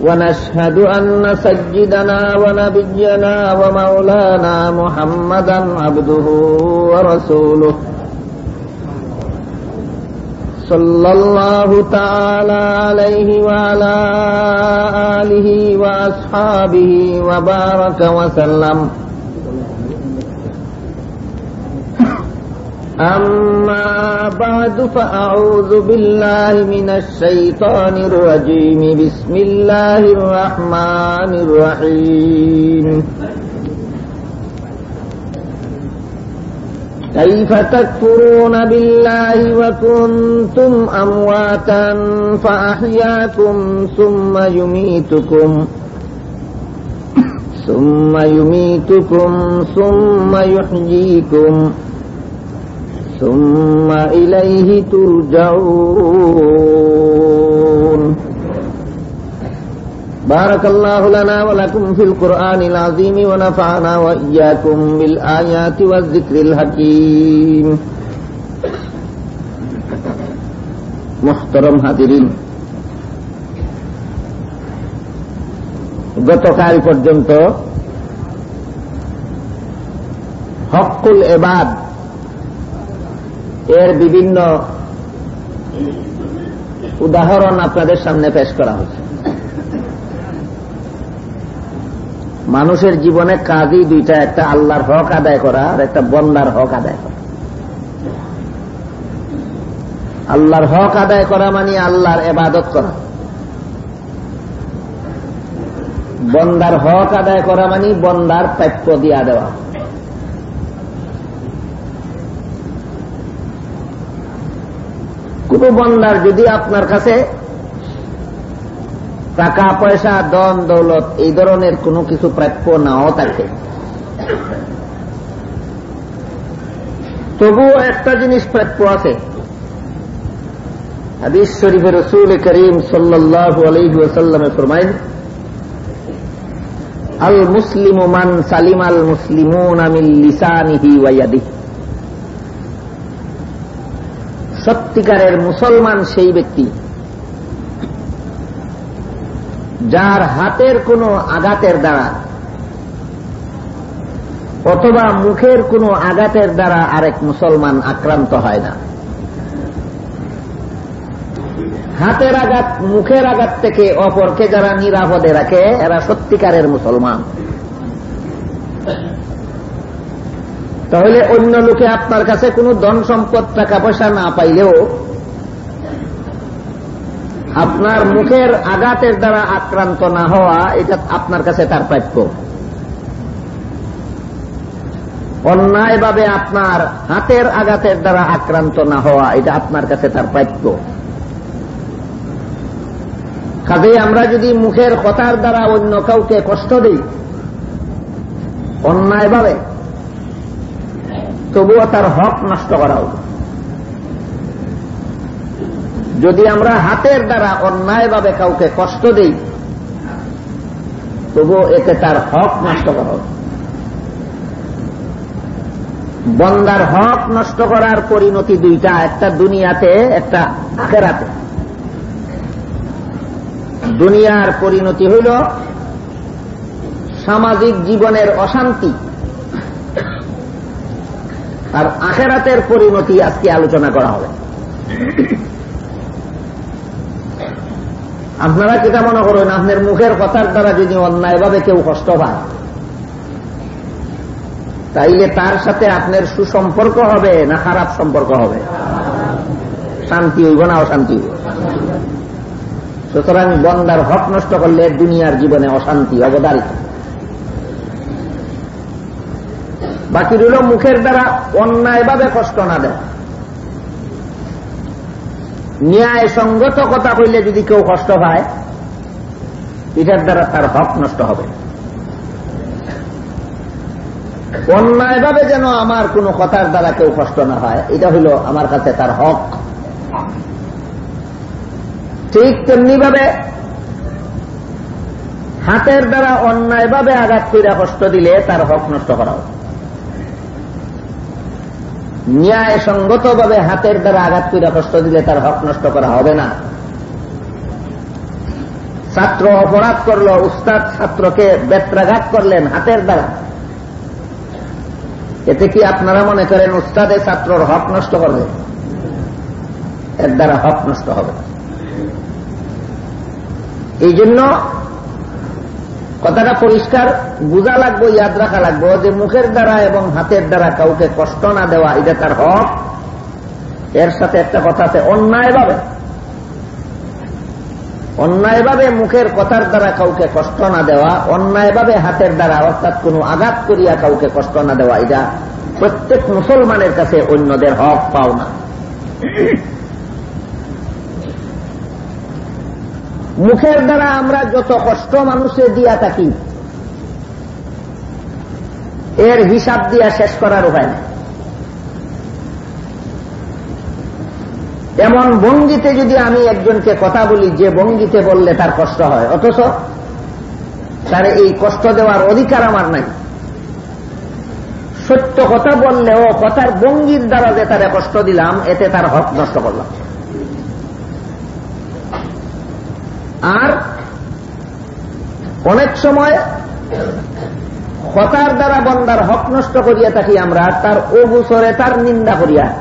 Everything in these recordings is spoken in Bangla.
ونشهد أن سيدنا ونبينا ومولانا محمدا عبده ورسوله. صلى الله تعالى عليه وعلى آله وأصحابه وبارك وسلم. أما بعد فأعوذ بالله من الشيطان الرجيم. بسم الله الرحمن الرحيم. كيف تكفرون بالله وكنتم أمواتا فأحياكم ثم يميتكم ثم يميتكم ثم يحييكم ثم إليه ترجعون بارك الله لنا ولكم في القرآن العظيم ونفعنا وإياكم بالآيات والذكر الحكيم محترم হাজিরিন গতকাল পর্যন্ত হকুল এবাদ এর বিভিন্ন উদাহরণ আপনাদের সামনে পেশ করা হচ্ছে। মানুষের জীবনে কাজই দুইটা, একটা আল্লাহর হক আদায় করা আর একটা বন্দার হক আদায় করা। আল্লাহর হক আদায় করা মানে আল্লাহর এবাদত করা। বন্দার হক আদায় করা মানে বন্দার প্রাপ্য দিয়া দেওয়া। কোন বন্দার যদি আপনার কাছে টাকা, পয়সা দন দৌলত এই ধরনের কোনো কিছু প্রাপ্য নাও থাকে। তবুও একটা জিনিস প্রাপ্য আছে। হাদিস শরীফের রসুল করিম সাল্লাহু আলহিউসাল্লামে ফরমাইন আল মুসলিম মান সালিম আল মুসলিমুন আমিল লিসানিহি ওয়াইয়াদিহি সত্যিকারের মুসলমান সেই ব্যক্তি। যার হাতের কোনো আঘাতের দ্বারা অথবা মুখের কোনো আঘাতের দ্বারা আরেক মুসলমান আক্রান্ত হয় না। হাতের আঘাত, মুখের আঘাত থেকে অপরকে যারা নিরাপদে রাখে, এরা সত্যিকারের মুসলমান। তাহলে অন্য লোকে আপনার কাছে কোনো ধন সম্পদ, টাকা পয়সা না পাইলেও আপনার মুখের আঘাতের দ্বারা আক্রান্ত না হওয়া, এটা আপনার কাছে তার প্রাপ্য। অন্যায়ভাবে আপনার হাতের আঘাতের দ্বারা আক্রান্ত না হওয়া, এটা আপনার কাছে তার প্রাপ্য। কাজে আমরা যদি মুখের কথার দ্বারা অন্য কাউকে কষ্ট দিই, অন্যায়ভাবে তবুও তার হক নষ্ট করা হবে যদি আমরা হাতের দ্বারা অন্যায়ভাবে কাউকে কষ্ট দিই, তবুও এতে তার হক নষ্ট করা হবে বন্দার হক নষ্ট করার পরিণতি দুইটা, একটা দুনিয়াতে, একটা আখেরাতে। দুনিয়ার পরিণতি হইল সামাজিক জীবনের অশান্তি। আর আখেরাতের পরিণতি আজকে আলোচনা করা হবে। আপনারা কিটা মনে করেন, আপনার মুখের কথার দ্বারা যদি অন্যায়ভাবে কেউ কষ্ট পায়, তাইলে তার সাথে আপনার সুসম্পর্ক হবে না খারাপ সম্পর্ক হবে? শান্তি হইব না অশান্তি হইব? সুতরাং বন্দার হক নষ্ট করলে দুনিয়ার জীবনে অশান্তি অবদারিত। বাকি রইল মুখের দ্বারা অন্যায়ভাবে কষ্ট না দেয়। ন্যায় সঙ্গত কথা কইলে যদি কেউ কষ্ট পায়, এটার দ্বারা তার হক নষ্ট হবে। অন্যায়ভাবে যেন আমার কোন কথার দ্বারা কেউ কষ্ট না হয় এটা হইল আমার কাছে তার হক। ঠিক তেমনি ভাবে হাতের দ্বারা অন্যায়ভাবে আঘাত কইরা কষ্ট দিলে তার হক নষ্ট করা হবে। ন্যায় সঙ্গতভাবে হাতের দ্বারা আঘাত করে কষ্ট দিলে তার হক নষ্ট করা হবে না। ছাত্র অপরাধ করল, উস্তাদ ছাত্রকে বেত্রাঘাত করলেন হাতের দ্বারা। এতে কি আপনারা মনে করেন উস্তাদে ছাত্রর হক নষ্ট করবে? এর দ্বারা হক নষ্ট হবে। এই জন্য কথাটা পরিষ্কার। বোঝা লাগবো, ইয়াদ রাখা লাগবো যে মুখের দ্বারা এবং হাতের দ্বারা কাউকে কষ্ট না দেওয়া, এটা তার হক। এর সাথে একটা কথা আছে, অন্যায়ভাবে। অন্যায়ভাবে মুখের কথার দ্বারা কাউকে কষ্ট না দেওয়া, অন্যায়ভাবে হাতের দ্বারা অর্থাৎ কোন আঘাত করিয়া কাউকে কষ্ট না দেওয়া, এটা প্রত্যেক মুসলমানের কাছে অন্যদের হক পাও না মুখের দ্বারা আমরা যত কষ্ট মানুষে দিয়া থাকি এর হিসাব দিয়া শেষ করার উপায় নেই। এমন ভঙ্গিতে যদি আমি একজনকে কথা বলি, যে ভঙ্গিতে বললে তার কষ্ট হয়, অথচ তার এই কষ্ট দেওয়ার অধিকার আমার নাই। সত্য কথা বললেও কথার ভঙ্গির দ্বারা যে তারা কষ্ট দিলাম, এতে তার হক নষ্ট করলাম। আর অনেক সময় হতার দ্বারা বন্দার হক নষ্ট করিয়া থাকি আমরা, তার অবসরে তার নিন্দা করিয়া।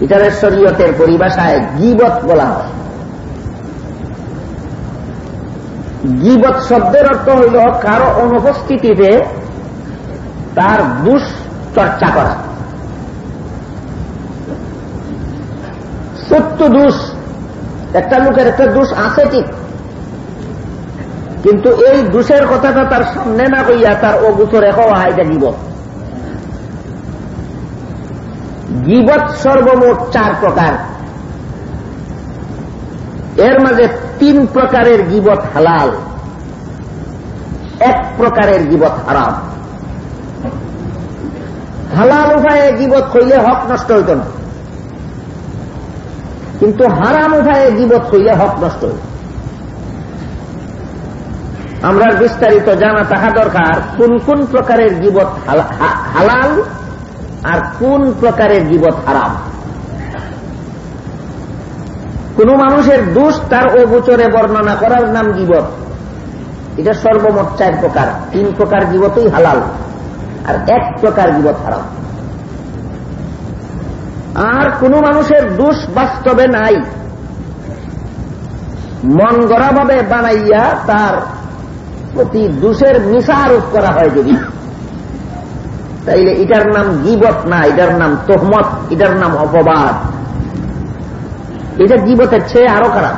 ইটারের শরীয়তের পরিভাষায় গিবত বলা হয়। গিবত শব্দের অর্থ হইল কারও অনুপস্থিতিতে তার দুষ চর্চা করা। সত্য দোষ, একটা লোকের একটা দোষ আছে ঠিক। কিন্তু এই দোষের কথাটা তার সামনে না কইয়া তার অগুচরে হওয়া এটা গিবত গিবত সর্বমোট চার প্রকার। এর মাঝে তিন প্রকারের গিবত হালাল। এক প্রকারের গিবত হারাম। হালাল উপায়ে গিবত কইলে হক নষ্ট হইত না। কিন্তু হারাম উঠায় গিবত হইলে হক নষ্ট হইত আমরা বিস্তারিত জানা তাহা দরকার, কোন কোন প্রকারের গিবত হালাল আর কোন প্রকারের গিবত হারাম। কোন মানুষের দোষ তার অগোচরে বর্ণনা করার নাম গিবত। এটা সর্বমোট চার প্রকার। তিন প্রকার গিবতই হালাল আর এক প্রকার গিবত হারাম। আর কোন মানুষের দোষ বাস্তবে নাই। মন গড়াভাবে বানাইয়া তার প্রতি দোষের মিশা আরোপ করা হয় যদি। তাইলে এটার নাম গিবত না, এটার নাম তোহমত, এটার নাম অপবাদ। এটা গিবতের চেয়ে আরও খারাপ।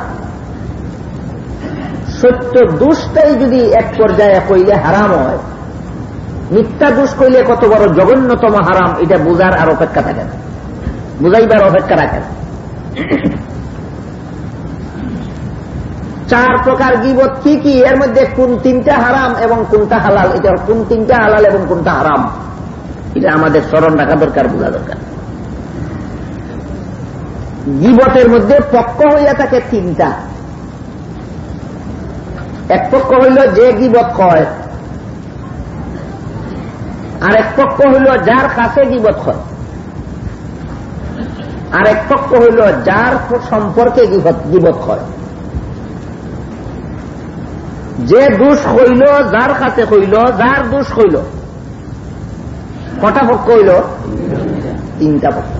সত্য দুষ্টাই যদি এক পর্যায়ে কইলে হারাম হয়, মিথ্যা দুষ কইলে কত বড় জঘন্যতম হারাম, এটা বোঝার আর অপেক্ষা থাকে না। বুঝাইবার অপেক্ষা রাখেন। চার প্রকার গিবত কি কি? এর মধ্যে কোন তিনটা হারাম এবং কোনটা হালাল? এটা কোন তিনটা হালাল এবং কোনটা হারাম? এটা আমাদের স্মরণ রাখা দরকার, বোঝা দরকার। গিবতের মধ্যে পক্ষ হইয়া থাকে তিনটা। এক পক্ষ হইল যে গিবত কয়, আর এক পক্ষ হইল যার কাছে গিবত হয়। আর এক পক্ষ হইল যার সম্পর্কে গিবত হয়। যে দোষ হইল, যার কাছে হইল, যার দোষ হইল। কটা পক্ষ হইল? তিনটা পক্ষ।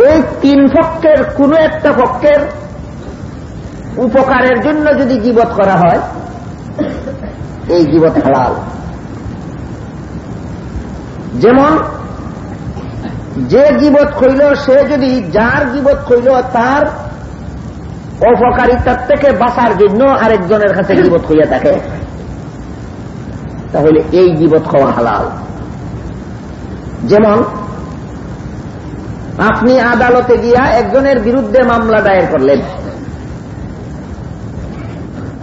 এই তিন পক্ষের, কোন একটা পক্ষের উপকারের জন্য যদি গিবত করা হয়, এই গিবত হালাল। যেমন, যে গিবত কইল সে যদি যার গিবত কইল তার অপকারিতার থেকে বাঁচার জন্য আরেকজনের কাছে গিবত হইয়া থাকে তাহলে এই গিবত খাওয়া হালাল। যেমন, আপনি আদালতে গিয়া একজনের বিরুদ্ধে মামলা দায়ের করলেন।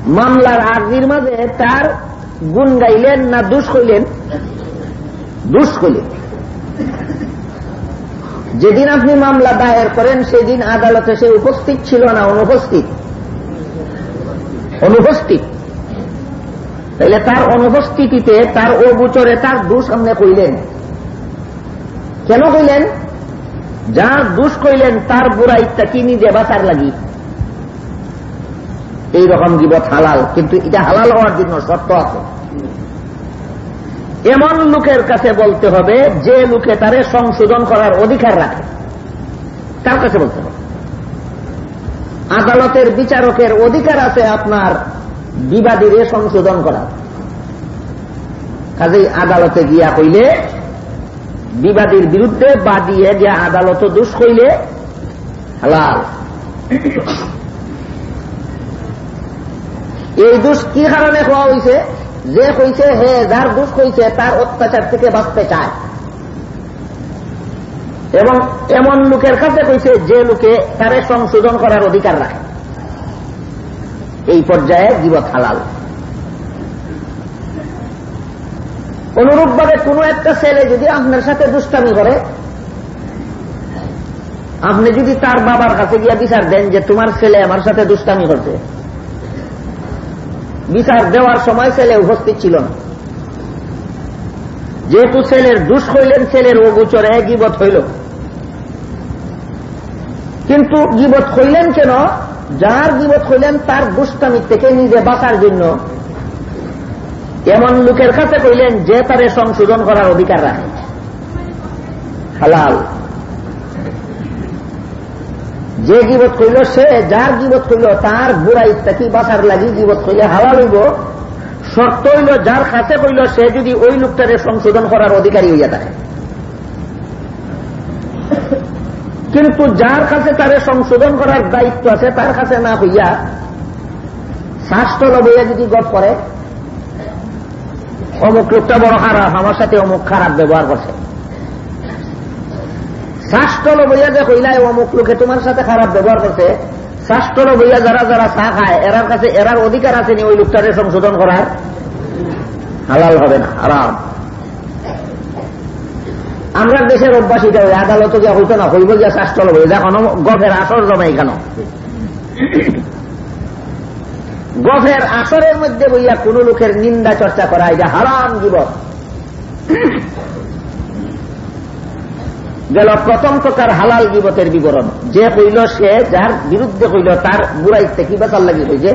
মামলার আগির মাঝে তার গুণ গাইলেন না দুষ কইলেন? দুষ কইলেন। যেদিন আপনি মামলা দায়ের করেন, সেদিন আদালতে সে উপস্থিত ছিল না, অনুপস্থিত। অনুপস্থিত। তাইলে তার অনুপস্থিতিতে তার অবুচরে তার দুষ আপনি কইলেন। কেন কইলেন? যা দুষ কইলেন, তার বুড়া বুড়াইটা কি নিজে বাঁচার লাগি? এইরকম গিবত হালাল, কিন্তু এটা হালাল হওয়ার জন্য শর্ত আছে। এমন লোকের কাছে বলতে হবে, যে লোকে তারে সংশোধন করার অধিকার রাখে। তার কাছে বলতে হবে? আদালতের বিচারকের অধিকার আছে আপনার বিবাদীরে সংশোধন করা কাজেই আদালতে গিয়া কইলে, বিবাদীর বিরুদ্ধে বাদিয়ে যে আদালত দোষ কইলে, হালাল। এই দোষ কি কারণে হওয়া হয়েছে যে কইছে হে, যার দোষ কইছে, তার অত্যাচার থেকে বাঁচতে চায়। এবং এমন লোকের কাছে কইছে, যে লোকে তারে সংশোধন করার অধিকার রাখে। এই পর্যায়ে জীবত হালাল। অনুরূপভাবে কোন একটা ছেলে যদি আপনার সাথে দুষ্টামি করে, আপনি যদি তার বাবার কাছে গিয়া বিচার দেন যে তোমার ছেলে আমার সাথে দুষ্টামি করছে বিচার দেওয়ার সময় ছেলে উপস্থিত ছিল না। যেহেতু ছেলের দুষ হইলেন, ছেলের অগোচরে গিবত হইল। কিন্তু গিবত হইলেন কেন? যার গিবত হইলেন, তার দুষ্টামি থেকে নিজে বাঁচার জন্য। এমন লোকের কাছে কইলেন, যে তারে সংশোধন করার অধিকার রাখে। হালাল। যে গিবত কইল সে, যার গিবত কইল তার বুড়াই থেকে বাঁচার লাগি গিবত কইলে হালাল হইব। শর্ত হইল, যার কাছে কইল সে যদি ওই লোকটারে সংশোধন করার অধিকারী হইয়া থাকে। কিন্তু যার কাছে তারে সংশোধন করার দায়িত্ব আছে, তার কাছে না হইয়া শ্বাসটল বইয়া যদি গপ করে, অমুক লোকটা বড় খারাপ, আমার সাথে অমুক খারাপ ব্যবহার করছে। শ্বাসটল বইয়া যে কইলাই অমুক লোকে তোমার সাথে খারাপ ব্যবহার করছে শ্বাসটল বইয়া যারা যারা চা খায়, এরার কাছে এরার অধিকার আছে নি ওই লোকটারে সংশোধন করার? হালাল হবে না আরাম আমরা দেশের অভ্যাস এটা ওই আদালত যা হইতো না, হইব গিয়া শ্বাসটল বই যখন গফের আসর জমে কেন গফের আসরের মধ্যে বইয়া কোন লোকের নিন্দা চর্চা করা, এটা হারাম জীবন। গেল প্রথম প্রকার হালাল গিবতের বিবরণ। যে কইল সে যার বিরুদ্ধে কইল, তার বুড়াইতে কি বেচার লাগি হয়েছে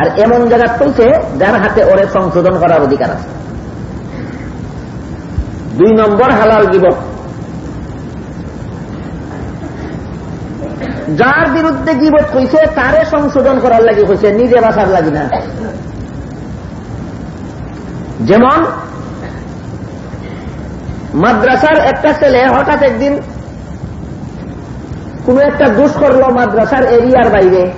আর এমন জায়গা কইছে, যার হাতে ওরে সংশোধন করার অধিকার আছে। দুই নম্বর হালাল গিবত যার বিরুদ্ধে গিবত কইছে, তারে সংশোধন করার লাগি হয়েছে নিজে বাঁচার লাগি না। যেমন মাদ্রাসার একটা ছেলে হঠাৎ একদিন কোন একটা দোষ করল মাদ্রাসার এরিয়ার বাইরে।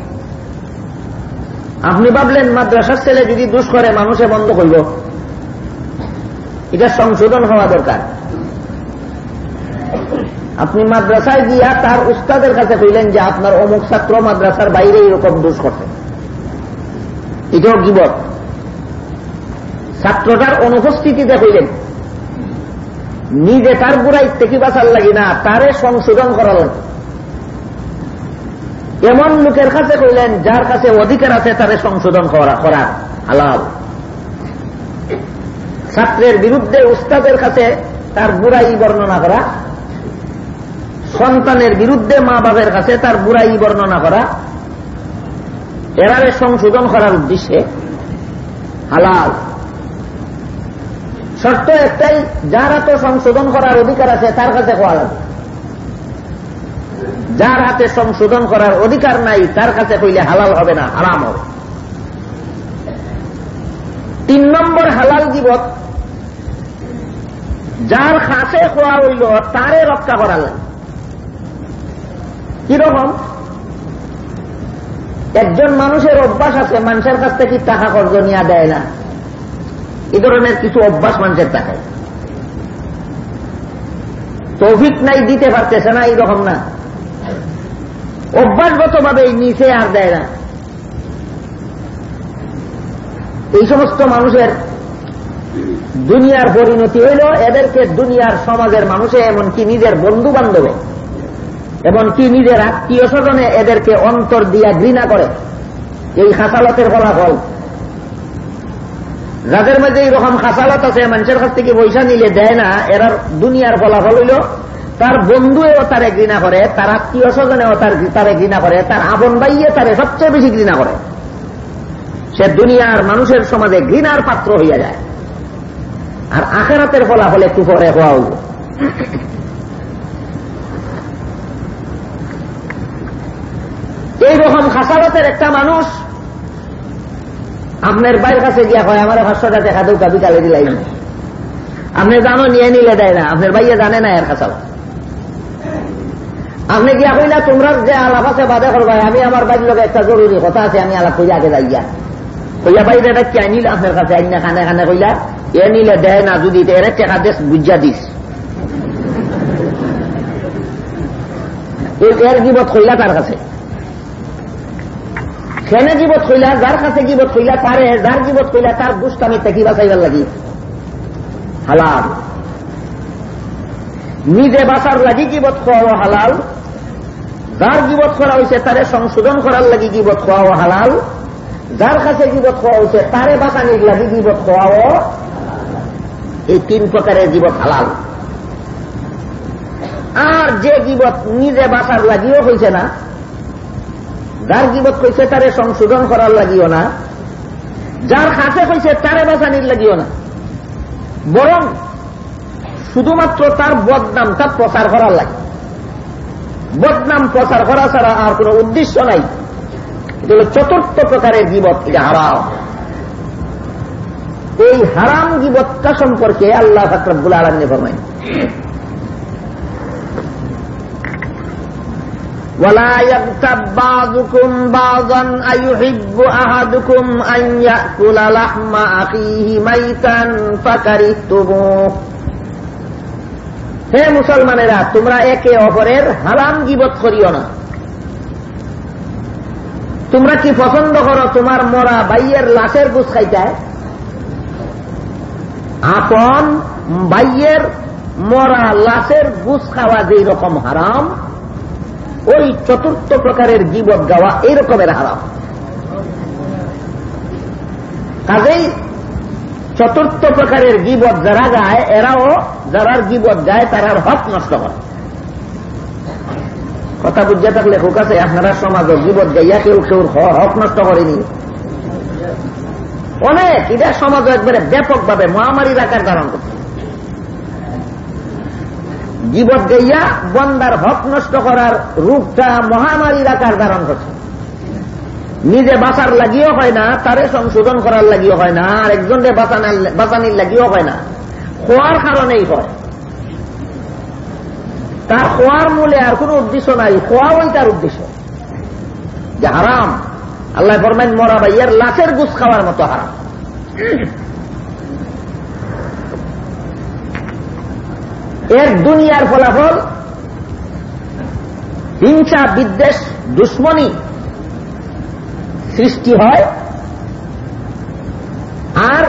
আপনি ভাবলেন, মাদ্রাসার ছেলে যদি দোষ করে, মানুষে বন্ধ করল। এটা সংশোধন হওয়া দরকার। আপনি মাদ্রাসায় গিয়া তার উস্তাদের কাছে কইলেন যে, আপনার অমুক ছাত্র মাদ্রাসার বাইরে এরকম দোষ করছে। এটাও গিবত। ছাত্রটার অনুপস্থিতিতে কইলেন নিজে তার বুড়াই থেকে বাঁচার লাগি না, তারে সংশোধন করা লাগে। এমন লোকের কাছে কইলেন, যার কাছে অধিকার আছে, তারে সংশোধন করা করা হালাল। ছাত্রের বিরুদ্ধে উস্তাদের কাছে তার বুড়াই বর্ণনা করা। সন্তানের বিরুদ্ধে মা বাবের কাছে তার বুড়াই বর্ণনা করা। এরারে সংশোধন করার উদ্দেশ্যে হালাল। শর্ত একটাই, যার হাতে সংশোধন করার অধিকার আছে, তার কাছে কোয়া লাগবে। যার হাতে সংশোধন করার অধিকার নাই, তার কাছে কইলে হালাল হবে না, হারাম হবে। তিন নম্বর হালাল জীবত যার কাছে খোয়া হইল, তারে রক্ষা করা লাগে। কীরকম? একজন মানুষের অভ্যাস আছে, মানুষের কাছ থেকে টাকা কর্জ নিয়ে দেয় না। এ ধরনের কিছু অভ্যাস মানুষের থাকে। তৌফিক নাই, দিতে পারতেছে না, এইরকম না। অভ্যাসগত ভাবে নিচে আর দেয় না। এই সমস্ত মানুষের দুনিয়ার পরিণতি হইল, এদেরকে দুনিয়ার সমাজের মানুষে, এমনকি নিজের বন্ধু বান্ধবে এমনকি নিজের আত্মীয় স্বজনে এদেরকে অন্তর দিয়া ঘৃণা করে। এই খাসালতের ফলাফল যাদের মধ্যে এইরকম খাসালত আছে, মানুষের কাছ থেকে পয়সা নিলে দেয় না, এরা দুনিয়ার ফলাফল হইল। তার বন্ধুও তারে ঘৃণা করে, তার আত্মীয় স্বজনেও তার ঘৃণা করে, তার আপন ভাইয়ে তারে সবচেয়ে বেশি ঘৃণা করে। সে দুনিয়ার মানুষের সমাজে ঘৃণার পাত্র হইয়া যায়। আর আখেরাতের ফলাফল পরে হওয়া হইব এইরকম খাসালতের একটা মানুষ আপনার বাইরের কাছে গিয়া হয় আমার ভাষ্যটা দেখা দৌকা বিকালে দিলাই আপনি জানো, নিয়ে নিলে দেয় না। আপনার বাইয়ে জানে না এর খাসাল আপনি গিয়া কইলা, তোমরা যে আলাপ আছে বাদে করবা আমি আমার বাড়ির লোক একটা জরুরি কথা আছে, আমি আলাপ কইয়া আগে যাই গিয়া কইয়া বাইরে এটা কে নিল আপনার কাছে আইনা খানে খানে কইলা? এ নিলে দেয় না, যদি এর টেকা দেশ বুঝা দিস। এর গিবত কইলা তার কাছে। সেনে জীবত কইলা যার কাছে জীবত কইলা তারে যার জীবত কইলা তার দুষ্টামি থেকে বাঁচাইবার লাগি। হালাল। নিজে বাঁচার লাগি জীবত খাওয়া হালাল। যার জীবত করা হয়েছে তারে সংশোধন করার লাগি জীবত খাওয়া হালাল। যার কাছে জীবত খাওয়া হয়েছে তারে বাঁচানির লাগি জীবত খাওয়াও এই তিন প্রকারের জীবত হালাল। আর যে জীবত নিজে বাঁচার লাগিও হয়েছে না যার জীবত কইছে তারে সংশোধন করার লাগিও না, যার কাছে কইছে তারে বাঁচানির লাগিও না, বরং শুধুমাত্র তার বদনামটা প্রচার করার লাগে। বদনাম, প্রচার করা ছাড়া আর কোন উদ্দেশ্য নাই। এটা হল চতুর্থ প্রকারের জীবত, এটা হারাম। এই হারাম জীবতটা সম্পর্কে আল্লাহ ফাকরাবুল আলমী ফরমাই ولا يغتب بعضكم بعضا أيحب أحدكم أن يأكل لحم أخيه ميتا فكرهتموه হে মুসলমানেরা তোমরা একে অপরের হারাম গিবত করিও না তোমরা কি পছন্দ করো তোমার মরা বাইয়ের লাশের গুছ খাইতায় আপন বাইয়ের মরা লাশের গুছ খাওয়া যেই রকম হারাম ওই চতুর্থ প্রকারের জীবত গাওয়া এই রকমের হারাম। কাজেই চতুর্থ প্রকারের জীবত যারা গায়, এরাও যারার জীবত গায়, তারার হক নষ্ট করে। কথা বুঝে থাকলে হোক আছে, আপনারা সমাজ জীবত গাইয়া কেউ কেউ হক নষ্ট করেনি। অনেক, এটা সমাজ একবারে ব্যাপকভাবে মহামারীর আকার ধারণ করছে জীবত গাইয়া বন্দার হক নষ্ট করার রূপটা মহামারীর আকার ধারণ করছে। নিজে বাঁচার লাগিও হয় না, তারে সংশোধন করার লাগিও হয় না, আর একজনকে বাঁচানির লাগিও হয় না। খোয়ার কারণেই হয়। তার খোয়ার মূলে আর কোন উদ্দেশ্য নাই খোয়া ওই তার উদ্দেশ্য। যে হারাম। আল্লাহ ফরমাইন, মরা ভাইয়ের লাশের গুছ খাওয়ার মতো হারাম। এর দুনিয়ার ফলাফল হিংসা, বিদ্বেষ, দুশ্মনী সৃষ্টি হয়। আর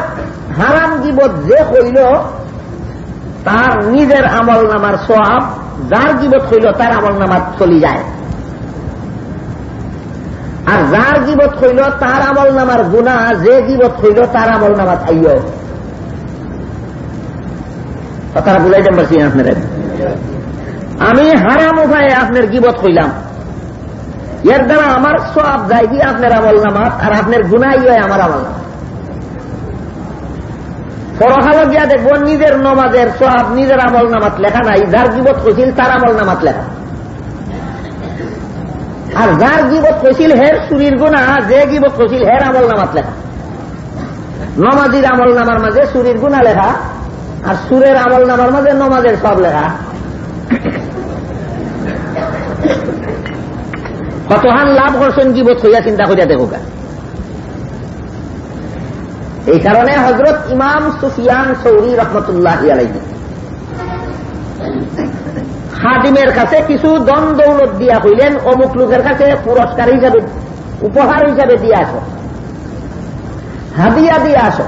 হারাম জীবত যে হইল, তার নিজের আমল নামার সব যার জীবত হইল, তার আমল নামার চলি যায়। আর যার জীবত হইল, তার আমল নামার গুণা যে জীবত হইল, তার আমল নামার আইয়। কথাটা বুঝাইতে পারছি আপনার আমি হারাম উপায়ে আপনার গিবত হইলাম এর দ্বারা আমার সব যাই দিয়ে আপনার আমল নামাত, আর আপনার গুনাই হয় আমার আমল নামাত। পরকালে গিয়া দেখব, নিজের নমাজের সব নিজের আমল নামাত লেখা নাই, যার জীবত হয়েছিল তার আমল নামাত লেখা। আর যার জীবত হয়েছিল হের চুরির গুণা যে জীবত হয়েছিল হের আমল নামাত লেখা। নমাজির আমল নামার মাঝে চুরির গুণা লেখা। আর সুরের আমল নামার মাঝে নমাজের সব লেখা। কতহান লাভ করছেন জীবত হইয়া চিন্তা করিয়া দেখো এই কারণে হজরত ইমাম সুফিয়ান সৌরি রহমতুল্লাহ আলাইহি। খাদিমের কাছে কিছু দন দৌলত দিয়া হইলেন অমুক লোকের কাছে পুরস্কার হিসাবে, উপহার হিসাবে দিয়ে আসো। হাদিয়া দিয়ে আসো।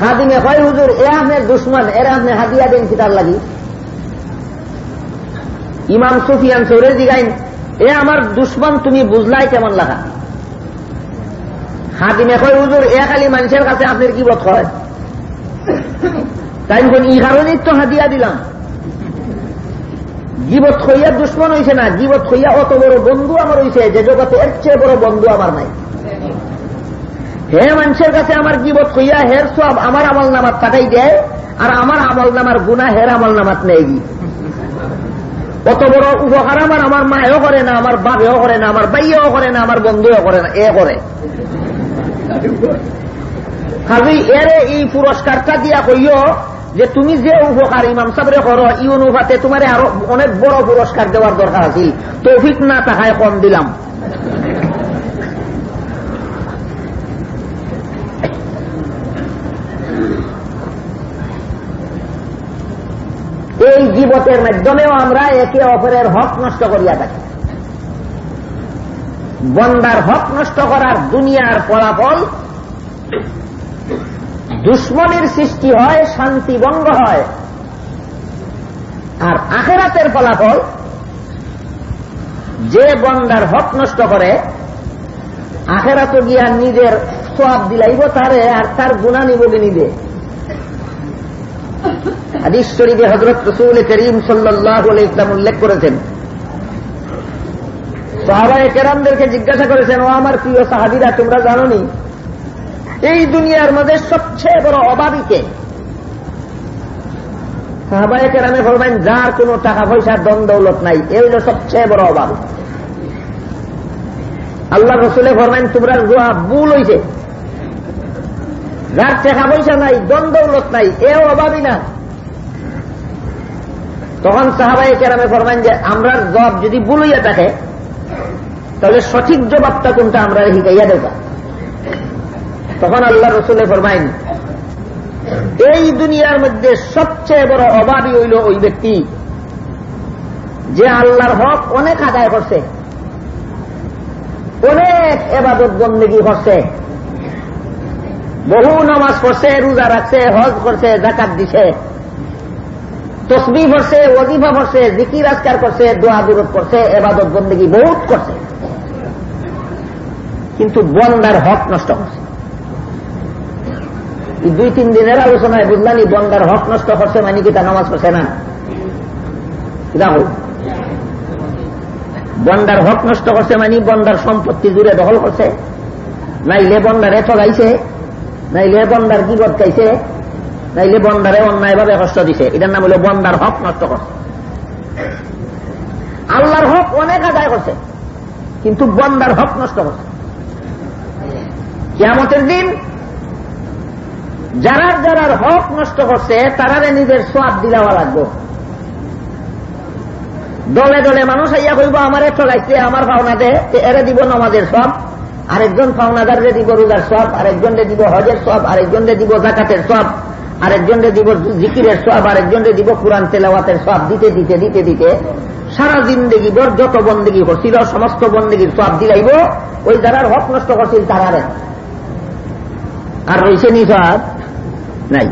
খাদিমে হয় হুজুর, এ আপনার দুশ্মন, এরা আপনি হাদিয়া দেন কি তার লাগি? ইমাম সুফিয়ান সৌরে দিগাইন এ আমার দুশ্মন, তুমি বুঝলাই কেমন লাগা? খাদিমে হয় হুজুর, এ খালি মানুষের কাছে আপনার কি বোধ হয়? তাই ই কারণেই তো হাদিয়া দিলাম। জীবত হইয়া দুশ্মন হয়েছে না, জীবত হইয়া অত বড় বন্ধু আমার হয়েছে যে জগতে এর চেয়ে বড় বন্ধু আমার নাই। হে মানুষের কাছে আমার জীবত হইয়া হের সব আমার আমল নামাত পাঠাই দেয়, আর আমার আমল নামার গুণা হের আমল নামাত নেই। অত বড় উপকার আমার আমার মায়েও করে না, আমার বাবেও করে না, আমার বাইয়েও করে না, আমার বন্ধুও করে না, এ করে। খালি এরে এই পুরস্কারটা দিয়া কইও যে তুমি যে উপকার ইমাম সাবরে করো, ই অনুপাতে তোমার আরও অনেক বড় পুরস্কার দেওয়ার দরকার আছে। তৌফিক না তাহায় কম দিলাম। এই জীবতের মাধ্যমেও আমরা একে অপরের হক নষ্ট করিয়া থাকি। বন্দার হক নষ্ট করার দুনিয়ার ফলাফল দুশ্মনের সৃষ্টি হয়, শান্তি ভঙ্গ হয়। আর আখেরাতের ফলাফল যে বন্দার হক নষ্ট করে, আখেরাত গিয়া নিজের সব দিলাইব তারে আর তার গুণা নিবকে নিবে। হাদিস শরীফে হজরত রসুল করিম সাল্লাহ ইসলাম উল্লেখ করেছেন। সাহাবায় কেরামদেরকে জিজ্ঞাসা করেছেন, ও আমার প্রিয় সাহাবিরা, তোমরা জানো নি এই দুনিয়ার মধ্যে সবচেয়ে বড় অভাবীকে সাহাবায় কেরামে বলবেন, যার কোন টাকা পয়সা দন দৌলত নাই এই হল সবচেয়ে বড় অভাব। আল্লাহ রসুলে ফরমাইন তোমরা দোয়া ভুল হইছে। যার টাকা পয়সা নাই দন দৌলত নাই, এও অভাবী না। তখন সাহাবাই কেরামে ফরমাইন যে আমরা জবাব যদি ভুল হইয়া থাকে, তাহলে সঠিক জবাবটা কোনটা আমরা হিকাইয়া দেবা? তখন আল্লাহ রসুলে ফরমাইন, এই দুনিয়ার মধ্যে সবচেয়ে বড় অভাবী হইল ওই ব্যক্তি, যে আল্লাহর হক অনেক আদায় করছে, অনেক এবাদত বন্দেগি করছে, বহু নামাজ পড়ছে, রোজা রাখছে, হজ করছে জাকাত দিছে তসবি পড়ছে ওজিফা পড়ছে, জিকির, আজকার করছে, দোয়া দূরত করছে এবাদত, বন্দেগি বহুত করছে। কিন্তু বন্দার হক নষ্ট করছে। দুই, তিন দিনের আলোচনায় বুঝলানি বন্দার হক নষ্ট করছে মানে কি তা নামাজ পড়ছে না? রাহুল বন্দার হক নষ্ট করছে মানে বন্দার সম্পত্তি জুড়ে দখল করছে। নাইলে বন্দারে ঠগাইছে নাইলে বন্দার গিবত গাইছে। নাইলে বন্দারে অন্যায়ভাবে কষ্ট দিছে। এটার নাম হলো বন্দার হক নষ্ট করছে আল্লাহর হক অনেক আদায় করছে, কিন্তু বন্দার হক নষ্ট করছে। কেমতের দিন যারার যারার হক নষ্ট করছে, তারারে নিজের সব দিলাওয়া লাগবে। দলে দলে মানুষ আইয়া কইব, আমার ঠগাইছে আমার পাওনা দে এরে দিব নমাজের সব, আরেকজন পাওনাদারে দিব রোজার সব, আরেকজনরে দিব হজের সব, আরেকজনরে দিব জাকাতের সব। আরেকজনরে দিব জিকিরের সব আরেকজনরে দিব কোরআন তেলাওয়াতের সব দিতে দিতে দিতে দিতে সারা জিন্দগি বর যত বন্দেগি করছিল, সমস্ত বন্দেগির সব দিলাইব। ওই যারার হক নষ্ট করছিল, তারারে। আর রয়েছে নি সব নাই।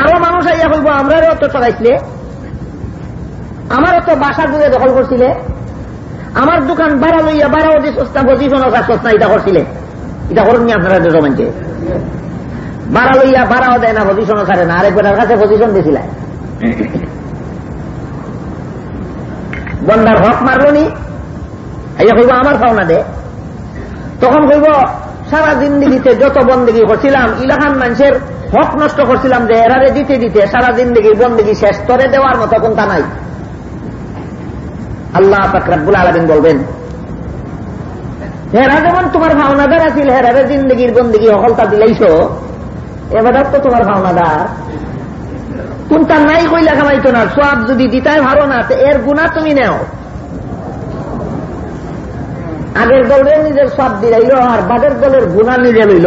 আরও মানুষ আইয়া কইব আমরা অত ঠগাইছিলে আমার তো বাসা দূরে দখল করছিলে। আমার দোকান বাড়া লইয়া বাড়া অতি সস্তা পজিশন সস্তা এটা করছিলে। এটা করেননি আপনারা জমানকে বাড়া লইয়া বাড়াও দেয় না পজিশনও ছাড়ে না। আরেকবার কাছে পজিশন দিছিল বন্দার হক মারল নি। আইয়া কইব, আমার পাওনা দে। তখন কইব, সারা জিন্দিগিতে যত বন্দিগি করছিলাম, ইলাহান মানুষের হক নষ্ট করছিলাম যে, এরারে দিতে দিতে সারা জিন্দিগি বন্দিগি শেষ। করে দেওয়ার মতো কোনটা নাই। আল্লাহ ফাকরাবুল আলমিন বলবেন, হেরা যেমন তোমার ভাওনাদার আছিল, হেরারে জিন্দগির বন্দিগি হকলতা দিলাইছ এবার তো তোমার ভাওনাদার। কোনটা নাই কইলা খামাইতো না সব যদি দিতাই ভালো না এর গুণা তুমি নেও। আগের দলে নিজের সব দিলাইল আর বাগের দলের গুণা নিজে লইল।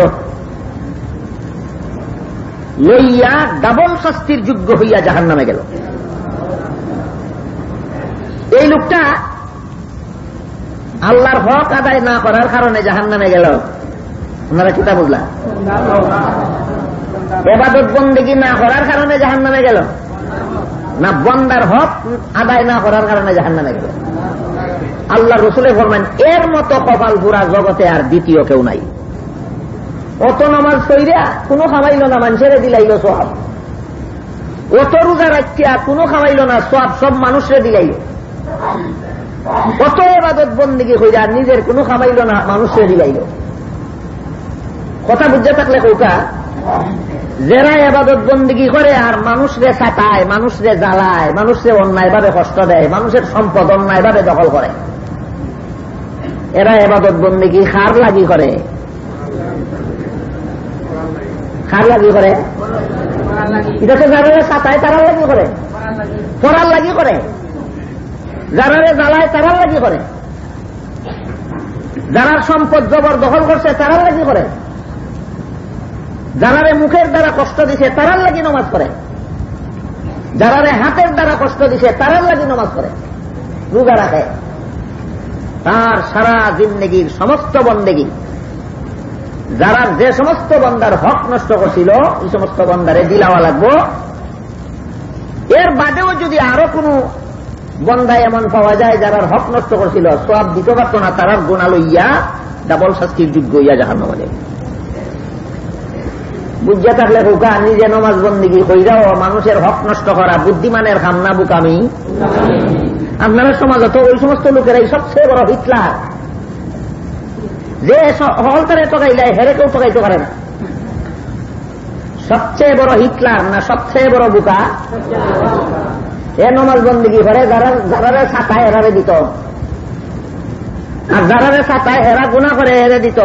লইয়া ডাবল শাস্তির যোগ্য হইয়া জাহান নামে গেল। এই লোকটা আল্লাহর হক আদায় না করার কারণে জাহান নামে গেল। আপনারা কিতা বুঝলা? এবাদত বন্দিগি না করার কারণে জাহান নামে গেল। না বন্দার হক আদায় না করার কারণে জাহান নামে গেল। আল্লাহ রসুলে ফরমান এর মতো কপাল পুরা জগতে আর দ্বিতীয় কেউ নাই। অত নামাজ সইরা কোনো খামাইল না, মানুষের দিলাইল সব অত রোজা রাখিয়া কোনো খামাইল না সব সব মানুষের দিলাইল। কত এবাদত বন্দিগি হইয়া নিজের কোনো খামাইল না, মানুষের দিলাইল। কথা বুঝতে থাকলে কৌকা যারা এবাদত বন্দিগি করে আর মানুষরে চাটায় মানুষরে জ্বালায়, মানুষরে অন্যায়ভাবে কষ্ট দেয়, মানুষের সম্পদ অন্যায়ভাবে দখল করে। এরা এবাদত বন্দিগি খার লাগি করে? খার লাগি করে? এটা তো যারা চাটায় তারা লাগি করে। পড়ার লাগি করে। যারারে জ্বালায়, তারার লাগি করে। যারার সম্পদ জবর দখল করছে, তারার লাগি করে। যারারে মুখের দ্বারা কষ্ট দিছে, তারার লাগি নমাজ করে যারারে হাতের দ্বারা কষ্ট দিছে, তারার লাগি নমাজ করে রোজা রাখে। তার সারা জিন্দগির সমস্ত বন্দেগি। যারা যে সমস্ত বন্দার হক নষ্ট করছিল, এই সমস্ত বন্দারে দিলাওয়া লাগবো। এর বাদেও যদি আরও কোনো বন্দা এমন পাওয়া যায়, যারার হক নষ্ট করছিল সব দিতে পারত না, তারার গুণা লইয়া, ডাবল শাস্তির যোগ্য ইয়া জাহান্ন বলে বুঝিয়া থাকলে হুকা নিজে নমাজ বন্দিগি কইরাও মানুষের হক নষ্ট করা, বুদ্ধিমানের খামনা বুকামি। আপনারা সমাজ তো ওই সমস্ত লোকেরাই সবচেয়ে বড় হিটলার। যে হলতারে টকাইলে হেরে কেউ টকাইতে পারে না। সবচেয়ে বড় হিটলার না সবচেয়ে বড় বুকা? এ নমাজ বন্দিগি করে? যারা যারারে ছাতায় এরারে দিত। আর যারারে ছাতায় এরা গুণা করে, এরে দিত।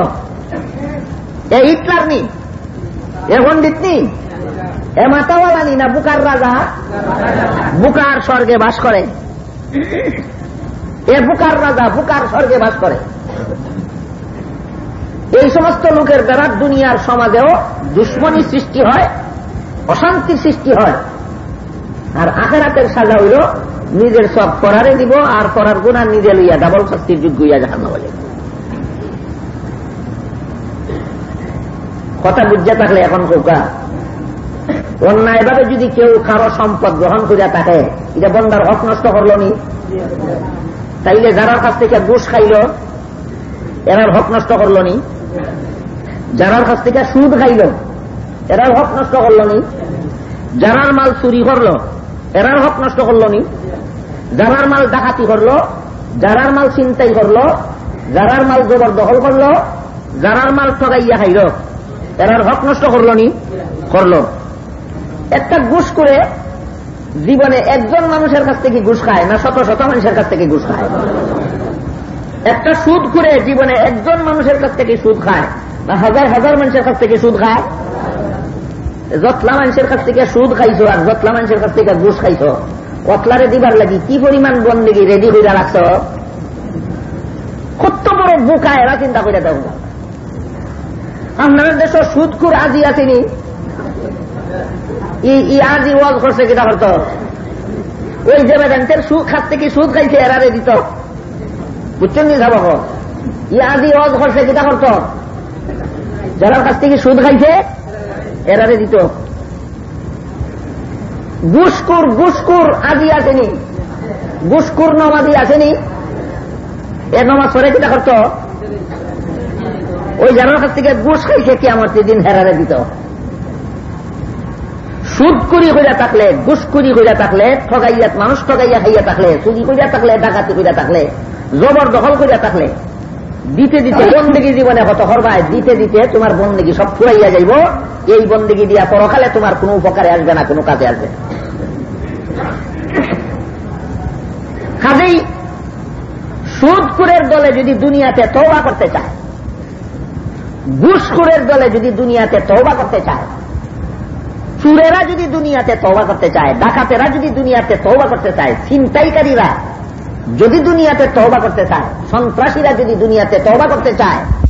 এ হিটলার নি? এ পণ্ডিত নি? এ মাতাওয়ালা নি না বুকার রাজা? বুকার স্বর্গে বাস করে। এ বুকার রাজা বুকার স্বর্গে বাস করে। এই সমস্ত লোকের দ্বারা দুনিয়ার সমাজেও দুশ্মনী সৃষ্টি হয় অশান্তির সৃষ্টি হয়। আর আখেরাতের সাজা হইল, নিজের সব করারে দিব, আর করার গুণা নিজে লইয়া ডাবল শাস্তির যোগ্য ইয়া জাহান্ন বলে কথা বুঝতে থাকলে এখন কৌকা অন্যায়ভাবে যদি কেউ কারও সম্পদ গ্রহণ করিয়া থাকে, এটা বন্দার হক নষ্ট করল নি তাইলে যারার কাছ থেকে ঘুষ খাইল, এরার হক নষ্ট করল নি যারার কাছ থেকে সুদ খাইল, এরার হক নষ্ট করল নি যারার মাল চুরি করল, এরার হক নষ্ট করল নি যারার মাল ডাকাতি করল, যারার মাল চিন্তাই করল, যারার মাল জবরদখল করল, যারার মাল ঠগাইয়া খাইল। এরার হক নষ্ট করল নি? করল। একটা ঘুষ করে জীবনে একজন মানুষের কাছ থেকে ঘুষ খায় না শত শত মানুষের কাছ থেকে ঘুষ খায়। একটা সুদ করে জীবনে একজন মানুষের কাছ থেকে সুদ খায় না হাজার হাজার মানুষের কাছ থেকে সুদ খায়? যতলা মানুষের কাছ থেকে সুদ খাইছো আর যতলা মানুষের কাছ থেকে ঘুষ খাইছো, কতলারে দিবার লাগি? কি পরিমাণ বন্দিগি রেডি হইয়া রাখছ? কত বড় বোকা এরা চিন্তা করে দেব আপনার দেশ সুদকুর আজি আসেনি আজি ওয়াজ করছে কিনা করত ওই যে বেদান্তের সুদ খাত থেকে সুদ খাইছে এরারে দিত। বুঝছেন নি সাবাক ই আজি ওয়াজ করছে কিনা করত যারা কাছ থেকে সুদ খাইছে এরারে দিত। গুসকুর গুসকুর আজি আসেনি গুসকুর নমাদি আসেনি এ নমাজ পরে কিনা করত ওই জানার কাছ থেকে ঘুষ খাইছে কি আমার দিন হেরারে দিত? সুদ করি হইয়া থাকলে ঘুষকুরি হইয়া থাকলে ঠগাইয়া মানুষ ঠগাইয়া খাইয়া থাকলে চুরি করিয়া থাকলে ডাকাতি করিয়া থাকলে জবর দখল করিয়া থাকলে দিতে দিতে বন্দিগি জীবনে কত করবায় দিতে দিতে তোমার বন্দিগি সব ফুরাইয়া যাইব এই বন্দিগি দিয়া পরকালে তোমার কোনো উপকারে আসবে না কোনো কাজে আসবে কাজেই সুদকুরের দলে যদি দুনিয়াতে তৌবা করতে চায় ঘুষখুরের দলে যদি দুনিয়াতে তৌবা করতে চায়, চুরেরা যদি দুনিয়াতে তৌবা করতে চায়, ডাকাতেরা যদি দুনিয়াতে তৌবা করতে চায়, ছিনতাইকারীরা যদি দুনিয়াতে তৌবা করতে চায়, সন্ত্রাসীরা যদি দুনিয়াতে তৌবা করতে চায়